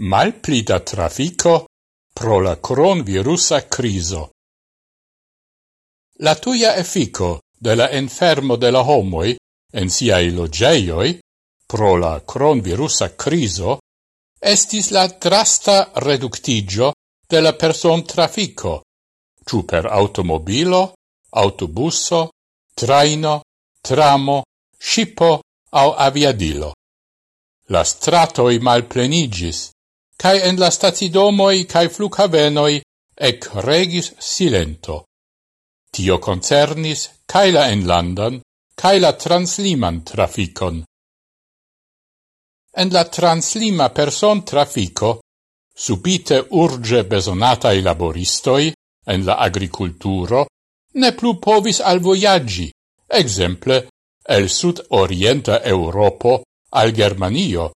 malplida trafico pro la coronvirusa criso. La tuia effico de la enfermo de la homoi en siai logeioi pro la coronvirusa criso estis la drasta reductigio de la person trafico, ciù per automobilo, autobusso, traino, tramo, scipo au aviadilo. La stratoi malplenigis, cae en la stacidomoi cae flughavenoi ec regis silento. Tio concernis cae la enlandan, cae la transliman traficon. En la translima person trafico, subite urge besonatai laboristoi, en la agriculturo, ne plu povis al voyaggi, exemple, el sud-orienta Europo al Germanio,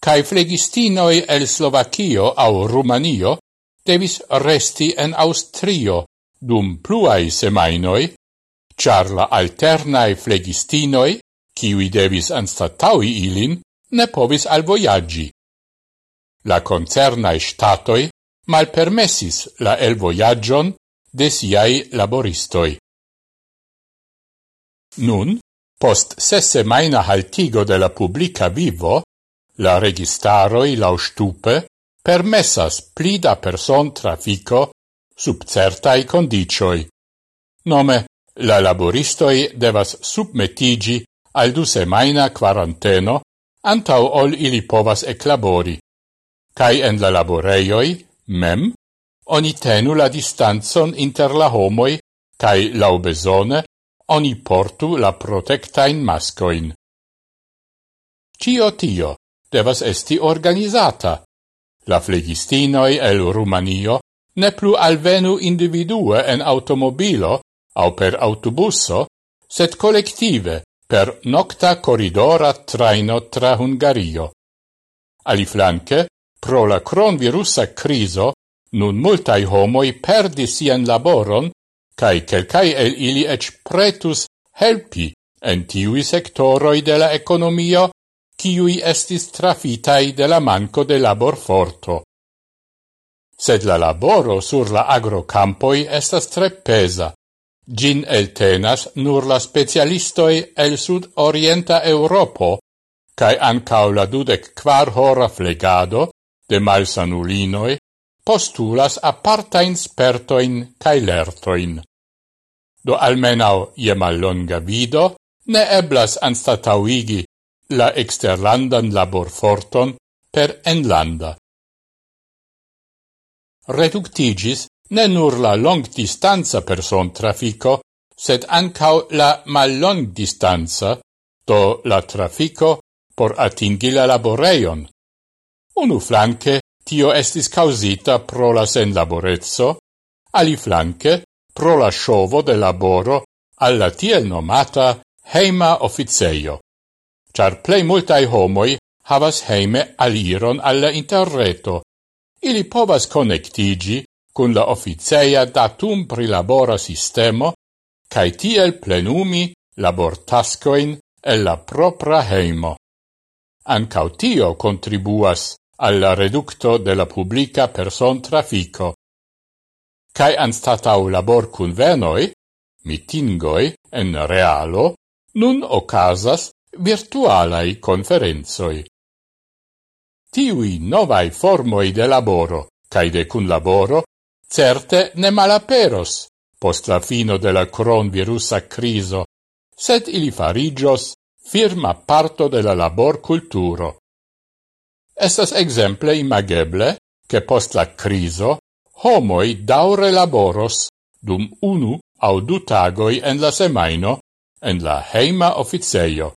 cae flegistinoi el Slovakio au Rumanio devis resti en Austrio dum pluai semainoi, char la alternae flegistinoi, kiwi devis anstataui ilin, ne povis al voyaggi. La concernae statoi malpermessis la el voyagion de siai laboristoi. Nun, post ses semaina haltigo de la publica vivo, La registaroi laustupe permessas plida person trafico sub certai condicioi. Nome, la laboristoi devas submetigi al du semaina quaranteno antau ol ili povas eclabori. Cai en la laboreioi, mem, oni tenu la distanzon inter la homoi cae laubesone oni portu la protectain mascoin. Cio tio, devas esti organizata. La flegistinoi el Rumanio ne plu alvenu individue en automobilo au per autobusso, sed collective per nocta corridora traino tra Hungario. Aliflanque, pro la cronvirusa criso, nun multai homoi perdi sian laboron, cae quelcae el ili ec pretus helpi en tiui sectoroi de la economio ciui estis trafitai de la manco de laborforto. Sed la laboro sur la agrocampoi estas tre pesa. Gin eltenas nur la specialistoi el sud-orienta Europo, cae ancau la dudec quar hora flegado de malsanulinoi postulas apartain spertoin cae lertoin. Do almenau je mallonga vido ne eblas anstatauigi la exterlandan laborforton per enlanda. Reductigis ne nur la long distanza person trafico, sed ancau la mallong distanza, do la trafico por atingi la laboreion. Unu flanque tio estis causita pro la senlaborezzo, ali flanque pro la sciovo de laboro alla tiel nomata heima officeio char plei multai homoi havas heime aliron alla interreto. Ili povas connectigi cun la officeia datum prilabora sistemo cae tiel plenumi labortascoin e la propra heimo. Ancau tio contribuas alla reducto de la publica person trafico. Cae anstatau labor cun venoi, mitingoi en realo, nun ocasas virtualai conferenzoi. Tiui novai formoi de laboro, cae de cun laboro, certe ne malaperos, post la fino de la cronvirusa criso, sed ili farigios firma parto de la labor culturo. Estas exemple imageble che post la criso homoi daure laboros dum unu au du tagoi en la semaino en la heima officeio.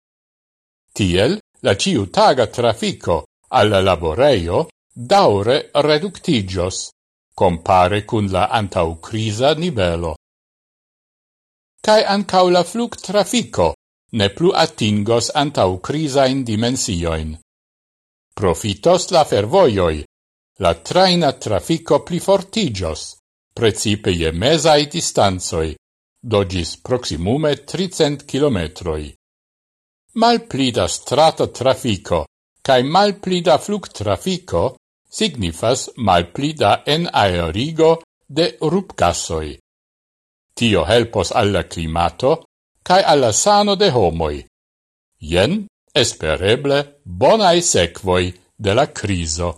Tiel, la ciutaga trafico alla laboreio daure reductigios, compare cun la antaucrisa nivelo. Cai ancau la flug trafico ne plu attingos antaucrisain dimensioin. Profitos la fervoioi, la traina trafico pli fortigios, precipe je mesai distanzoi, dogis proximume tricent kilometroi malplida strata trafico cae malpli da flug trafico signifas malpli da enaerigo de rupgasoi. Tio helpos alla climato cae alla sano de homoi. Jen, espereble, bonae sequoi de la criso.